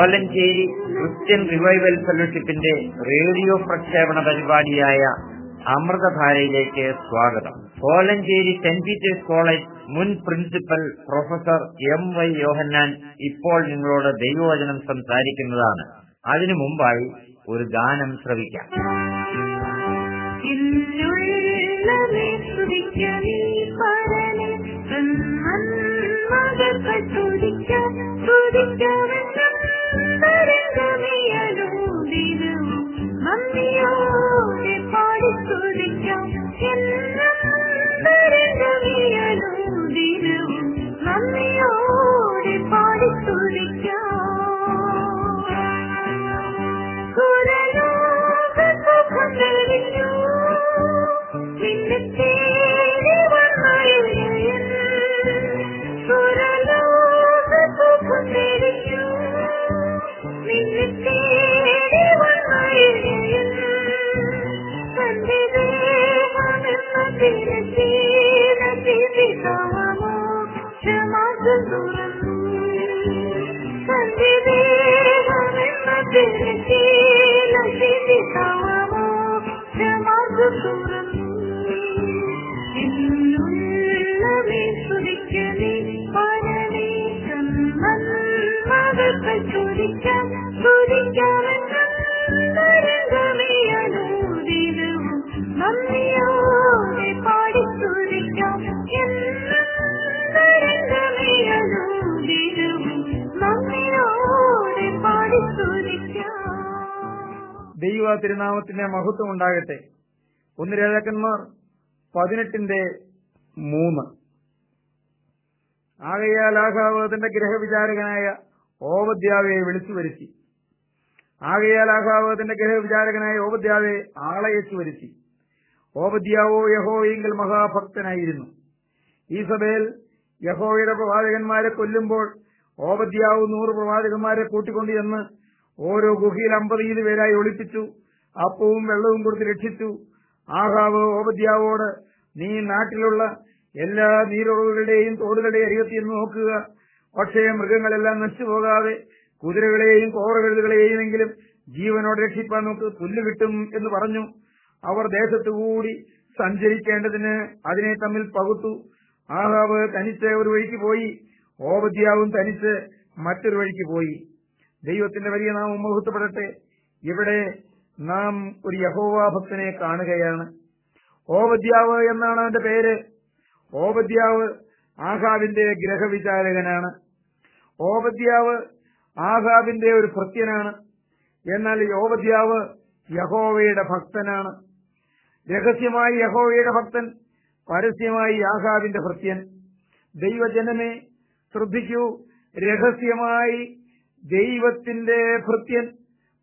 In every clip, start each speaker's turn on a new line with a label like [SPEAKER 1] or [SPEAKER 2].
[SPEAKER 1] Kolenchery Christian revival ഫെലോഷിപ്പിന്റെ radio പ്രക്ഷേപണ പരിപാടിയായ അമൃതധാരയിലേക്ക് സ്വാഗതം. കോലഞ്ചേരി സെന്റ് പീറ്റേഴ്സ് കോളേജ് മുൻ principal professor M Y Yohannan ഇപ്പോൾ നിങ്ങളോട് ദൈവവചനം സംസാരിക്കുന്നതാണ്. അതിനു മുമ്പായി ഒരു ഗാനം ശ്രവിക്കാം.
[SPEAKER 2] ദൈവ തിരുനാമത്തിന്റെ മഹത്വം ഉണ്ടാകട്ടെ ഒന്ന് രാജാക്കന്മാർ പതിനെട്ടിന്റെ മൂന്ന്. ആകയാൽ ആഹാവ് ഗ്രഹവിചാരകനായ ഓവദ്യാവയെ വിളിച്ചു വരുത്തി. ആകയാൽ ആഹാവ് ഗ്രഹവിചാരകനായ ഓവദ്യാവെ ആളയച്ചു വരുത്തി. ഓവദ്യാവോ യഹോയെങ്കിൽ മഹാഭക്തനായിരുന്നു. ഈ സഭയിൽ യഹോയുടെ പ്രവാചകന്മാരെ കൊല്ലുമ്പോൾ ഓപദ്യാവ് നൂറ് പ്രവാചകന്മാരെ കൂട്ടിക്കൊണ്ടു ചെന്ന് ഓരോ ഗുഹയിൽ അമ്പത് ഈത് പേരായി ഒളിപ്പിച്ചു. അപ്പവും വെള്ളവും കൊടുത്ത് രക്ഷിച്ചു. ആഹാവ് ഓപദ്യാവോട് നീ നാട്ടിലുള്ള എല്ലാ നീരുറവുകളുടെയും തോടുകളുടെയും അരികത്ത് എന്ന് നോക്കുക. പക്ഷേ മൃഗങ്ങളെല്ലാം നശിച്ചു പോകാതെ കുതിരകളെയും കോറകഴുതുകളെയുമെങ്കിലും ജീവനോട് രക്ഷിപ്പാൻ നമുക്ക് പുല്ല് കിട്ടും എന്ന് പറഞ്ഞു. അവർ ദേശത്തുകൂടി സഞ്ചരിക്കേണ്ടതിന് അതിനെ തമ്മിൽ പകുത്തു. ആഹാവ് തനിച്ച് ഒരു വഴിക്ക് പോയി ഓപദ്യാവും തനിച്ച് മറ്റൊരു വഴിക്ക് പോയി. ദൈവത്തിന്റെ വലിയ നാമം മുഹൂർത്തപ്പെടട്ടെ ഇവിടെ നാം ഒരു യഹോവ ഭക്തനെ കാണുകയാണ്. ഓപദ്യാവ് എന്നാണ് അവന്റെ പേര്. ഓപദ്യാവ് ആഹാബിന്റെ ഗ്രഹവിചാരകനാണ്. ഓപദ്യാവ് ആഹാബിന്റെ ഒരു ഭൃത്യനാണ്. എന്നാൽ യോബദ്യാവ് യഹോവയുടെ ഭക്തനാണ്. രഹസ്യമായി യഹോവയുടെ ഭക്തൻ പരസ്യമായി ആഹാബിന്റെ ഭൃത്യൻ. ദൈവജനമേ ശ്രദ്ധിക്കൂ രഹസ്യമായി ദൈവത്തിന്റെ ഭൃത്യൻ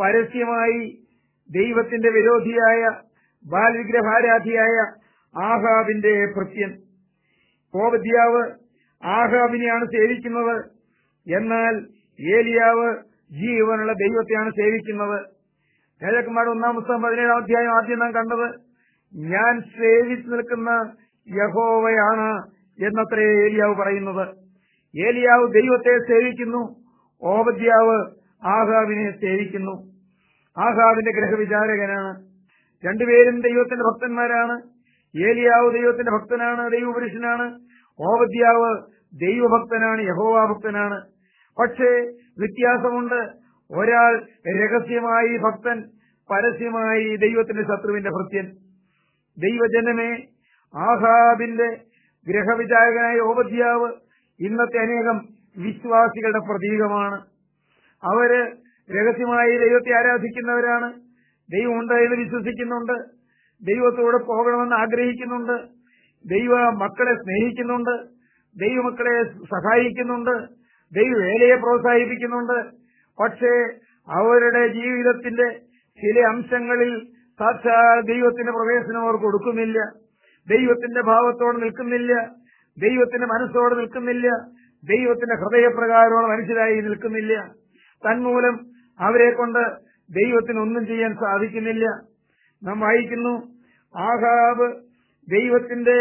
[SPEAKER 2] പരസ്യമായി ദൈവത്തിന്റെ വിരോധിയായ ബാലവിഗ്രഹാരാധിയായ ആഹാബിന്റെ ഭൃത്യൻ. കോവദ്യാവ് ആഹാബിനെയാണ് സേവിക്കുന്നത്. എന്നാൽ ഏലിയാവ് ജീവനുള്ള ദൈവത്തെയാണ് സേവിക്കുന്നത്. രാജാക്കന്മാരുടെ ഒന്നാം പുസ്തകം പതിനേഴാം അധ്യായം ആദ്യം നാം കണ്ടത് ഞാൻ സേവിച്ചു നിൽക്കുന്ന യഹോവയാണ് എന്നത്രേ ഏലിയാവ് പറയുന്നത്. ഏലിയാവ് ദൈവത്തെ സേവിക്കുന്നു ഓപദ്യാവ് ആഹാബിനെ സേവിക്കുന്നു. ആഹാബിന്റെ ഗ്രഹവിചാരകനാണ് രണ്ടുപേരും ദൈവത്തിന്റെ ഭക്തന്മാരാണ്. ഏലിയാവ് ദൈവത്തിന്റെ ഭക്തനാണ് ദൈവപുരുഷനാണ്. ഓവദ്യാവ് ദൈവഭക്തനാണ് യഹോവാഭക്തനാണ് പക്ഷേ വ്യത്യാസമുണ്ട്. ഒരാൾ രഹസ്യമായി ഭക്തൻ പരസ്യമായി ദൈവത്തിന്റെ ശത്രുവിന്റെ ഭൃത്യൻ. ദൈവജനമേ ആഹാബിന്റെ ഗ്രഹവിചാരകനായ ഓപദ്യാവ് ഇന്നത്തെ അനേകം വിശ്വാസികളുടെ പ്രതീകമാണ്. അവർ രഹസ്യമായി ദൈവത്തെ ആരാധിക്കുന്നവരാണ്. ദൈവമുണ്ട് എന്ന് വിശ്വസിക്കുന്നുണ്ട്. ദൈവത്തോട് പോകണമെന്ന് ആഗ്രഹിക്കുന്നുണ്ട്. ദൈവ മക്കളെ സ്നേഹിക്കുന്നുണ്ട്. ദൈവമക്കളെ സഹായിക്കുന്നുണ്ട്. ദൈവവേലയെ പ്രോത്സാഹിപ്പിക്കുന്നുണ്ട്. പക്ഷേ അവരുടെ ജീവിതത്തിന്റെ ചില അംശങ്ങളിൽ സാക്ഷാൽ ദൈവത്തിന്റെ പ്രവേശനം അവർ കൊടുക്കുന്നില്ല. ദൈവത്തിന്റെ ഭാവത്തോടെ നിൽക്കുന്നില്ല. ദൈവത്തിന്റെ മനസ്സോട് നിൽക്കുന്നില്ല. ദൈവത്തിന്റെ ഹൃദയപ്രകാരമുള്ള മനുഷ്യരായി നിൽക്കുന്നില്ല. തന്മൂലം അവരെ കൊണ്ട് ദൈവത്തിന് ഒന്നും ചെയ്യാൻ സാധിക്കുന്നില്ല. നാം വായിക്കുന്നു ആഹാബ് ദൈവത്തിന്റെ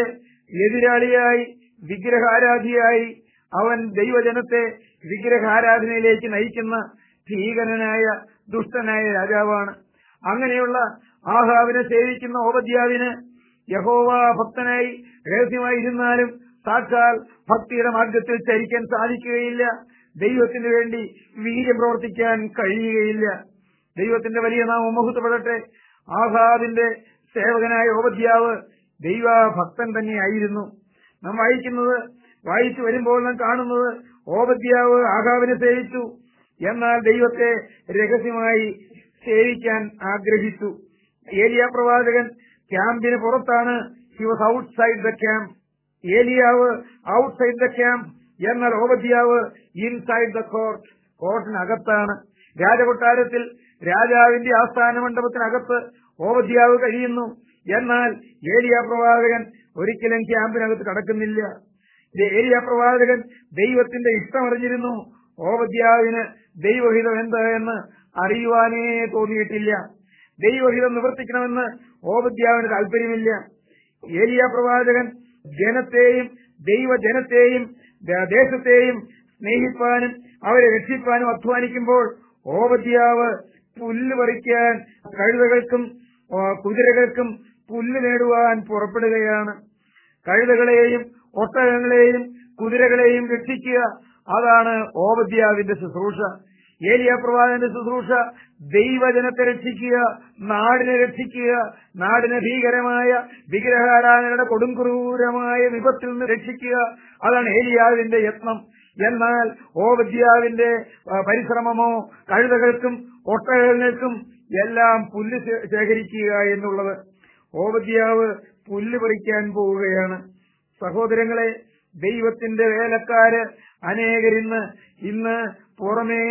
[SPEAKER 2] എതിരാളിയായി വിഗ്രഹാരാധിയായി അവൻ ദൈവജനത്തെ വിഗ്രഹാരാധനയിലേക്ക് നയിക്കുന്ന ഭീകരനായ ദുഷ്ടനായ രാജാവാണ്. അങ്ങനെയുള്ള ആഹാവിനെ സേവിക്കുന്ന ഓപദ്യാവിന് യഹോവ ഭക്തനായി രഹസ്യമായിരുന്നാലും സാക്ഷാൽ ഭക്തിയുടെ മാർഗത്തിൽ ചരിക്കാൻ സാധിക്കുകയില്ല. ദൈവത്തിന് വേണ്ടി വീര്യം പ്രവർത്തിക്കാൻ കഴിയുകയില്ല. ദൈവത്തിന്റെ വലിയ നാമം മഹത്വപ്പെടട്ടെ. ആസാദിന്റെ സേവകനായ ഓപദ്യാവ് ദൈവഭക്തൻ തന്നെയായിരുന്നു. നാം വായിക്കുന്നത് വായിച്ചു വരുമ്പോൾ നാം കാണുന്നത് ഓപദ്യാവ് ആഹാവിനെ സേവിച്ചു എന്നാൽ ദൈവത്തെ രഹസ്യമായി സേവിക്കാൻ ആഗ്രഹിച്ചു. ഏലിയ പ്രവാചകൻ ക്യാമ്പിന് പുറത്താണ്. He was outside the camp ഏലിയാവ് ഔട്ട്സൈഡ് ദ ക്യാമ്പ് എന്നാൽ ഓപദ്യാവ് ഇൻസൈഡ് ദ കോർട്ട് കോർട്ടിനകത്താണ്. രാജകൊട്ടാരത്തിൽ രാജാവിന്റെ ആസ്ഥാന മണ്ഡപത്തിനകത്ത് ഓപദ്യാവ് കഴിയുന്നു. എന്നാൽ ഏലിയ പ്രവാചകൻ ഒരിക്കലും ക്യാമ്പിനകത്ത് കടക്കുന്നില്ല. ഏരിയ പ്രവാചകൻ ദൈവത്തിന്റെ ഇഷ്ടമറിഞ്ഞിരുന്നു. ഓപദ്യാവിന് ദൈവഹിതം എന്താണെന്ന് അറിയുവാനേ തോന്നിയിട്ടില്ല. ദൈവഹിതം നിവർത്തിക്കണമെന്ന് ഓപദ്യാവിന് താല്പര്യമില്ല. ഏലിയ പ്രവാചകൻ ജനത്തെയും ദൈവജനത്തെയും ദേശത്തെയും സ്നേഹിപ്പാനും അവരെ രക്ഷിപ്പാനും അധ്വാനിക്കുമ്പോൾ ഓപദ്യാവ് പുല്ല് പറിക്കാൻ കഴുതകൾക്കും കുതിരകൾക്കും പുല്ല് നേടുവാൻ പുറപ്പെടുകയാണ്. കഴുതകളെയും ഒട്ടകങ്ങളെയും കുതിരകളെയും രക്ഷിക്കുക അതാണ് ഓപദ്യാവിന്റെ ശുശ്രൂഷ. ഏലിയ പ്രവാചകന്റെ ശുശ്രൂഷ ദൈവജനത്തെ രക്ഷിക്കുക നാടിനെ രക്ഷിക്കുക നാടിനെ ഭീകരമായ വിഗ്രഹാരാധനയുടെ കൊടുംക്രൂരമായ വിപത്തിൽ നിന്ന് രക്ഷിക്കുക. അതാണ് ഏലിയാവിന്റെ യത്നം. എന്നാൽ ഓവദ്യാവിന്റെ പരിശ്രമമോ കഴുതകൾക്കും ഒട്ടകങ്ങൾക്കും എല്ലാം പുല്ല് ശേഖരിക്കുക എന്നുള്ളത്. ഓവദ്യാവ് പുല്ല് പറിക്കാൻ പോവുകയാണ്. സഹോദരങ്ങളെ ദൈവത്തിന്റെ വേലക്കാര് അനേകരിന്ന് ഇന്ന് പുറമേ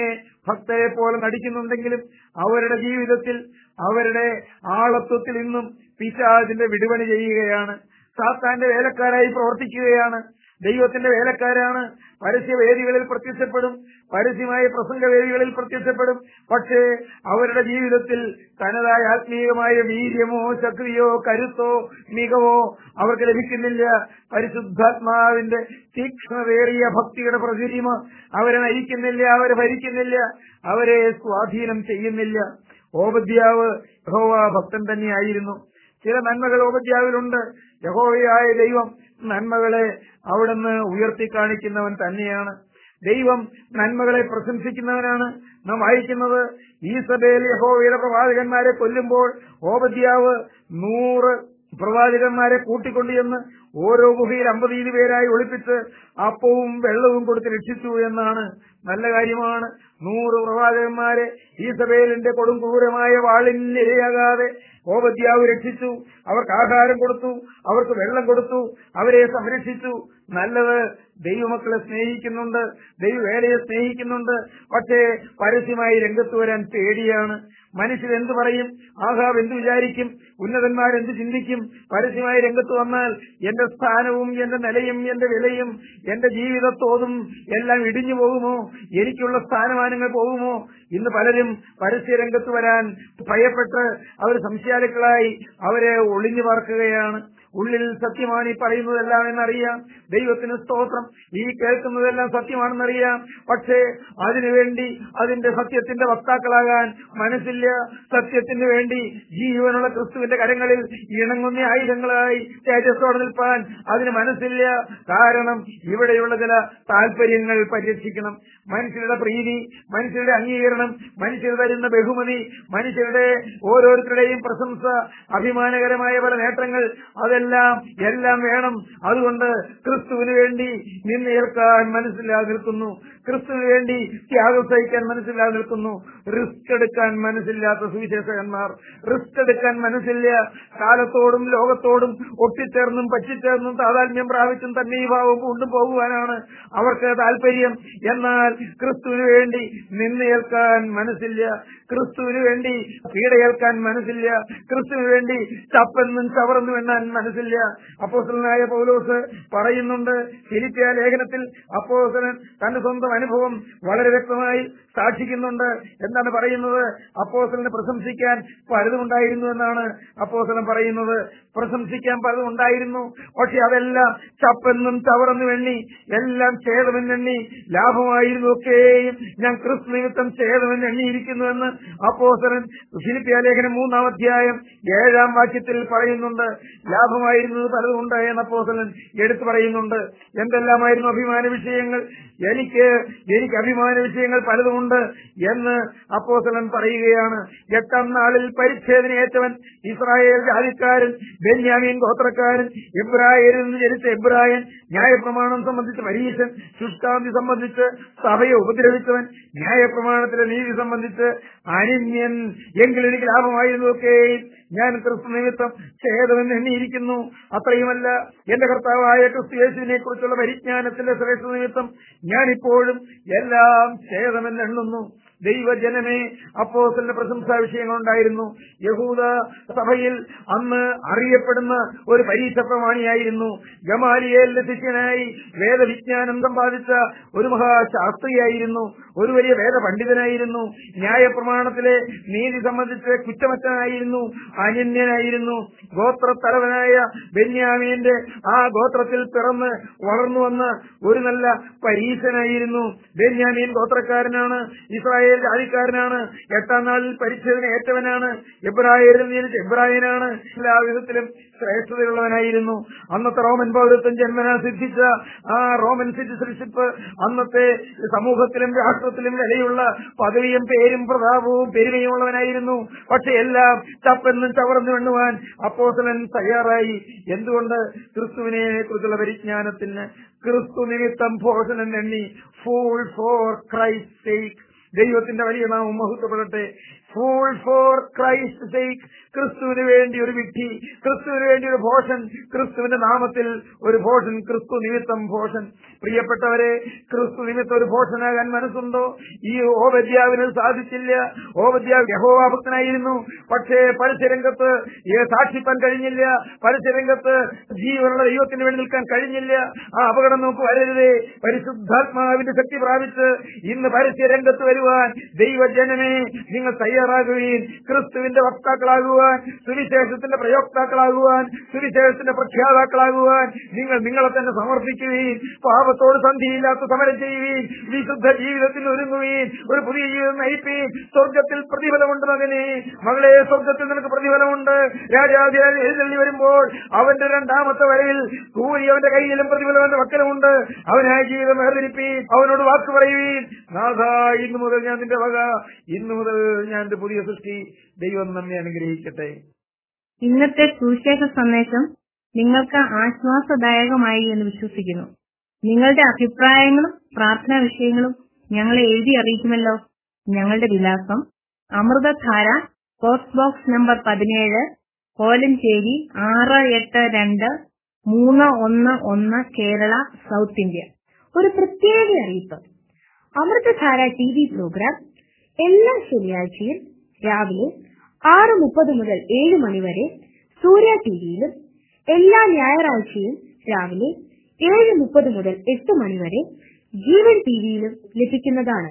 [SPEAKER 2] ഭക്തരെ പോലെ നടിക്കുന്നുണ്ടെങ്കിലും അവരുടെ ജീവിതത്തിൽ അവരുടെ ആളത്വത്തിൽ ഇന്നും പിശാചിന്റെ വിടുപണി ചെയ്യുകയാണ്. സാത്താന്റെ വേലക്കാരായി പ്രവർത്തിക്കുകയാണ്. ദൈവത്തിന്റെ വേലക്കാരാണ്. പരസ്യവേദികളിൽ പ്രത്യക്ഷപ്പെടും. പരസ്യമായ പ്രസംഗവേദികളിൽ പ്രത്യക്ഷപ്പെടും. പക്ഷേ അവരുടെ ജീവിതത്തിൽ തനതായ ആത്മീയമായ വീര്യമോ ശക്തിയോ കരുത്തോ മികവോ അവർക്ക് ലഭിക്കുന്നില്ല. പരിശുദ്ധാത്മാവിന്റെ തീക്ഷ്ണതേറിയ ഭക്തിയുടെ പ്രചുരിമ അവരെ നയിക്കുന്നില്ല അവരെ ഭരിക്കുന്നില്ല അവരെ സ്വാധീനം ചെയ്യുന്നില്ല. ഓപദ്യാവ് യഹോവ ഭക്തൻ തന്നെയായിരുന്നു. ചില നന്മകൾ ഓപദ്യാവിലുണ്ട് യഹോവയായ ദൈവം നന്മകളെ അവിടുന്ന് ഉയർത്തി കാണിക്കുന്നവൻ തന്നെയാണ്. ദൈവം നന്മകളെ പ്രശംസിക്കുന്നവനാണ്. നാം വായിക്കുന്നത് ഈസബേൽ യഹോവയുടെ പ്രവാചകന്മാരെ കൊല്ലുമ്പോൾ ഓപദ്യാവ് നൂറ് പ്രവാചകന്മാരെ കൂട്ടിക്കൊണ്ടുചെന്ന് ഓരോ ഗുഹയിൽ അമ്പതീത് പേരായി ഒളിപ്പിച്ച് അപ്പവും വെള്ളവും കൊടുത്ത് രക്ഷിച്ചു എന്നാണ് നല്ല കാര്യമാണ്. നൂറ് പ്രവാചകന്മാരെ ഈ സഭയിലിന്റെ കൊടും ക്രൂരമായ വാളിനിരയാകാതെ ഓപദ്യാവ് രക്ഷിച്ചു അവർക്ക് ആഹാരം കൊടുത്തു അവർക്ക് വെള്ളം കൊടുത്തു അവരെ സംരക്ഷിച്ചു. നല്ലത് ദൈവമക്കളെ സ്നേഹിക്കുന്നുണ്ട് ദൈവവേലയെ സ്നേഹിക്കുന്നുണ്ട്. പക്ഷേ പരസ്യമായി രംഗത്ത് വരാൻ പേടിയാണ്. മനുഷ്യർ എന്തു പറയും? ആഹാബ് എന്ത് വിചാരിക്കും? ഉന്നതന്മാരെന്ത് ചിന്തിക്കും? പരസ്യമായി രംഗത്ത് വന്നാൽ എന്റെ സ്ഥാനവും എന്റെ നിലയും എന്റെ വിലയും എന്റെ ജീവിതത്തോതും എല്ലാം ഇടിഞ്ഞു പോകുമോ? എനിക്കുള്ള സ്ഥാനമാനങ്ങൾ പോകുമോ? ഇന്ന് പലരും പരസ്യ രംഗത്ത് വരാൻ ഭയപ്പെട്ട് അവർ സംശയാലുക്കളായി അവരെ ഒളിഞ്ഞു പാർക്കുകയാണ്. ഉള്ളിൽ സത്യമാണ് ഈ പറയുന്നതെല്ലാം എന്നറിയാം. ദൈവത്തിന് സ്തോത്രം. ഈ കേൾക്കുന്നതെല്ലാം സത്യമാണെന്നറിയാം. പക്ഷേ അതിനുവേണ്ടി അതിന്റെ സത്യത്തിന്റെ വക്താക്കളാകാൻ മനസ്സില്ല. സത്യത്തിന് വേണ്ടി ജീവനുള്ള ക്രിസ്തുവിന്റെ കരങ്ങളിൽ ഇണങ്ങുന്ന ആയുധങ്ങളായി തേജസ്സോടെ നിൽപ്പാൻ അതിന് മനസ്സില്ല. കാരണം ഇവിടെയുള്ള ചില താല്പര്യങ്ങൾ പരിരക്ഷിക്കണം. മനുഷ്യരുടെ പ്രീതി മനുഷ്യരുടെ അംഗീകരണം മനുഷ്യർ തരുന്ന ബഹുമതി മനുഷ്യരുടെ ഓരോരുത്തരുടെയും പ്രശംസ അഭിമാനകരമായ പല നേട്ടങ്ങൾ അതെല്ലാം എല്ലാം വേണം. അതുകൊണ്ട് ക്രിസ്തുവിന് വേണ്ടി നിന്നേൽക്കാൻ മനസ്സിലാതെ നിൽക്കുന്നു ക്രിസ്തുവിന് വേണ്ടി ത്യാഗം സഹിക്കാൻ മനസ്സില്ലാതെ നിൽക്കുന്നു റിസ്ക് എടുക്കാൻ മനസ്സില്ലാത്ത സുവിശേഷകന്മാർ. റിസ്ക് എടുക്കാൻ മനസ്സില്ല. കാലത്തോടും ലോകത്തോടും ഒട്ടിച്ചേർന്നും പറ്റിച്ചേർന്നും താതാത്മ്യം പ്രാപിച്ചും തന്നെ ഈ ഭാവം കൊണ്ടുപോകുവാനാണ് അവർക്ക് താല്പര്യം എന്നാൽ ക്രിസ്തുവിന് വേണ്ടി നിന്നേൽക്കാൻ മനസ്സില്ല. ക്രിസ്തുവിന് വേണ്ടി പീഡയേൽക്കാൻ മനസ്സില്ല. ക്രിസ്തുവിന് വേണ്ടി ചപ്പെന്നും ചവറെന്നും എണ്ണാൻ മനസ്സില്ല അപ്പോസ്റ്റലനായ പൗലോസ് പറയുന്നുണ്ട് ഫിലിപ്പിയ ലേഖനത്തിൽ അപ്പോസ്റ്റലൻ തന്റെ സ്വന്തം അനുഭവം വളരെ വ്യക്തമായി സാക്ഷിക്കുന്നുണ്ട്. എന്താണ് പറയുന്നത്? അപ്പോസ്റ്റലിനെ പ്രശംസിക്കാൻ പലതും ഉണ്ടായിരുന്നു എന്നാണ് അപ്പോസ്റ്റലൻ പറയുന്നത്. പ്രശംസിക്കാൻ പലതും ഉണ്ടായിരുന്നു പക്ഷെ അതെല്ലാം ചപ്പെന്നും ചവറെന്നും എണ്ണി എല്ലാം ഛേദമെന്നെണ്ണി ലാഭമായിരുന്നു ഒക്കെയും ഞാൻ ക്രിസ്തു നിമിത്തം ഛേദമെന്ന് എണ്ണിയിരിക്കുന്നുവെന്ന് അപ്പോസ്റ്റലൻ ഫിലിപ്പിയ ലേഖനം മൂന്നാം അധ്യായം ഏഴാം വാക്യത്തിൽ പറയുന്നുണ്ട്. ലാഭമായിരുന്നത് പലതും ഉണ്ടായെന്ന പോസലൻ എടുത്തു പറയുന്നുണ്ട്. എന്തെല്ലാമായിരുന്നു അഭിമാന വിഷയങ്ങൾ? എനിക്ക് എനിക്ക് അഭിമാന വിഷയങ്ങൾ പലതുമുണ്ട് എന്ന് അപ്പോസലൻ പറയുകയാണ്. എട്ടാം നാളിൽ പരിച്ഛേദനയേറ്റവൻ ഇസ്രായേൽ ജാതിക്കാരൻ ബെന്യാമീൻ ഗോത്രക്കാരൻ എബ്രായരിൽ നിന്ന് ജനിച്ച എബ്രായൻ ന്യായപ്രമാണം സംബന്ധിച്ച് പരീക്ഷൻ ശുഷ്കാന്തി സംബന്ധിച്ച് സഭയെ ഉപദ്രവിച്ചവൻ ന്യായപ്രമാണത്തിലെ നീതി സംബന്ധിച്ച് അനിന്യൻ. എങ്കിൽ എനിക്ക് ലാഭമായിരുന്നൊക്കെ ഞാൻ ക്രിസ്തു നിമിത്തം ഛേദമെന്ന് എണ്ണിയിരിക്കുന്നു. അത്രയുമല്ല എന്റെ കർത്താവായ ക്രിസ്തു യേശുവിനെ കുറിച്ചുള്ള പരിജ്ഞാനത്തിന്റെ ശ്രേഷ്ഠ നിമിത്തം ഞാനിപ്പോഴും എല്ലാം ഛേദമെന്ന് എണ്ണുന്നു. ദൈവജനമേ അപ്പോസലിന്റെ പ്രശംസാ വിഷയങ്ങളുണ്ടായിരുന്നു. യഹൂദ സഭയിൽ അന്ന് അറിയപ്പെടുന്ന ഒരു പരീക്ഷ പ്രമാണിയായിരുന്നു ഗമാലിയേലിന്റെ ശിഷ്യനായി വേദവിജ്ഞാനം സമ്പാദിച്ച ഒരു മഹാശാസ്ത്രിയായിരുന്നു. ഒരു വലിയ വേദപണ്ഡിതനായിരുന്നു. ന്യായപ്രമാണത്തിലെ നീതി സംബന്ധിച്ച് കുറ്റമറ്റനായിരുന്നു. അനന്യനായിരുന്നു. ഗോത്രത്തലവനായ ബെന്യാമീന്റെ ആ ഗോത്രത്തിൽ പിറന്ന് വളർന്നു വന്ന ഒരു നല്ല പരീശനായിരുന്നു ബെന്യാമീൻ ഗോത്രക്കാരനാണ്. ഇസ്രായേൽ ജാതിക്കാരനാണ് എട്ടാം നാളിൽ പരിച്ഛേദന ഏറ്റവനാണ്. എബ്രായരിൽ ജനിച്ച എബ്രായനാണ്. എല്ലാ വിധത്തിലും ശ്രേഷ്ഠതയുള്ളവനായിരുന്നു. അന്നത്തെ റോമൻ പൗരത്വം ജന്മന സിദ്ധിച്ച ആ റോമൻ സിറ്റിസൺഷിപ്പ് അന്നത്തെ സമൂഹത്തിലും രാഷ്ട്രത്തിലും വിലയുള്ള പദവിയും പേരും പ്രതാപവും പെരുമയും ഉള്ളവനായിരുന്നു. പക്ഷെ എല്ലാം ചപ്പെന്നും ചവർന്നു എണ്ണുവാൻ അപ്പോസലൻ തയ്യാറായി. എന്തുകൊണ്ട്? ക്രിസ്തുവിനെ കുറിച്ചുള്ള പരിജ്ഞാനത്തിന് ക്രിസ്തു നിമിത്തം ഭോജനം എണ്ണി. ഫൂൾ ഫോർ ക്രൈസ്റ്റ് സേക്ക് ദൈവത്തിന്റെ വലിയ നാമം മഹത്വപ്പെടട്ടെ. ഫൂൾ ഫോർ ക്രൈസ്റ്റ് സേക്ക് ക്രിസ്തുവിന് വേണ്ടി ഒരു വിട്ടി ക്രിസ്തുവിന് വേണ്ടി ഒരു ഭോഷൻ ക്രിസ്തുവിന്റെ നാമത്തിൽ ഒരു ഭോഷൻ ക്രിസ്തു നിമിത്തം ഭോഷൻ പ്രിയപ്പെട്ടവരെ ക്രിസ്തു നിമിത്തം ഒരു ഭോഷനാകാൻ മനസ്സുണ്ടോ? ഈ ഓപദ്യാവിന് സാധിച്ചില്ല. ഓപദ്യാവ് യഹോവാഭക്തനായിരുന്നു പക്ഷേ പരസ്യരംഗത്ത് സാക്ഷിപ്പാൻ കഴിഞ്ഞില്ല. പരസ്യരംഗത്ത് ജീവനുള്ള ദൈവത്തിന് വേണ്ടി നിൽക്കാൻ കഴിഞ്ഞില്ല. ആ അപകടം നമുക്ക് വരരുതേ പരിശുദ്ധാത്മാവിന്റെ ശക്തി പ്രാപിച്ച് ഇന്ന് പരസ്യരംഗത്ത് വരുവാൻ ദൈവജനനെ നിങ്ങൾ തയ്യാറാകുകയും ക്രിസ്തുവിന്റെ വക്താക്കളാകുവാൻ സുവിശേഷത്തിന്റെ പ്രയോക്താക്കളാകുവാൻ സുവിശേഷത്തിന്റെ പ്രഖ്യാതാക്കളാകുവാൻ നിങ്ങൾ നിങ്ങളെ തന്നെ സമർപ്പിക്കുകയും പാപത്തോട് സന്ധിയില്ലാത്ത സമരം ചെയ്യുകയും വിശുദ്ധ ജീവിതത്തിൽ ഒരുങ്ങുകയും ഒരു പുതിയ ജീവിതം നയിക്കുകയും സ്വർഗത്തിൽ പ്രതിഫലമുണ്ട് മകനെ. മകളെ സ്വർഗത്തിൽ നിനക്ക് പ്രതിഫലമുണ്ട്. രാജാധിരാജ് എഴുന്നള്ളി വരുമ്പോൾ അവന്റെ രണ്ടാമത്തെ വരയിൽ കൂലി അവന്റെ കയ്യിലും പ്രതിഫലം അവന്റെ വക്കലുമുണ്ട് അവനായ ജീവിതം വേർതിരിപ്പി അവനോട് വാക്ക് നാഥ ഇന്നു മുതൽ ഞാൻ നിന്റെ വക ഇന്നു മുതൽ ഞാൻ എന്റെ പുതിയ സൃഷ്ടി ദൈവം നന്ദി അനുഗ്രഹിക്കട്ടെ.
[SPEAKER 3] ഇന്നത്തെ സുവിശേഷ സന്ദേശം നിങ്ങൾക്ക് ആശ്വാസദായകമായി എന്ന് വിശ്വസിക്കുന്നു. നിങ്ങളുടെ അഭിപ്രായങ്ങളും പ്രാർത്ഥനാ വിഷയങ്ങളും ഞങ്ങളെ എഴുതി അറിയിക്കുമല്ലോ. ഞങ്ങളുടെ വിലാസം അമൃതധാര പോസ്റ്റ് ബോക്സ് നമ്പർ പതിനേഴ് കോലഞ്ചേരി ആറ് എട്ട് രണ്ട് മൂന്ന് ഒന്ന് ഒന്ന് കേരള സൗത്ത് ഇന്ത്യ. ഒരു പ്രത്യേക അറിയിപ്പ്. അമൃതധാര ടി വി പ്രോഗ്രാം എല്ലാ ശനിയാഴ്ചയും രാവിലെ ആറ് മുപ്പത് മുതൽ ഏഴ് മണിവരെ സൂര്യ ടിവിയിലും എല്ലാ ഞായറാഴ്ചയും രാവിലെ ഏഴ് മുപ്പത് മുതൽ എട്ട് മണിവരെ ജീവൻ ടിവിയിലും ലഭിക്കുന്നതാണ്.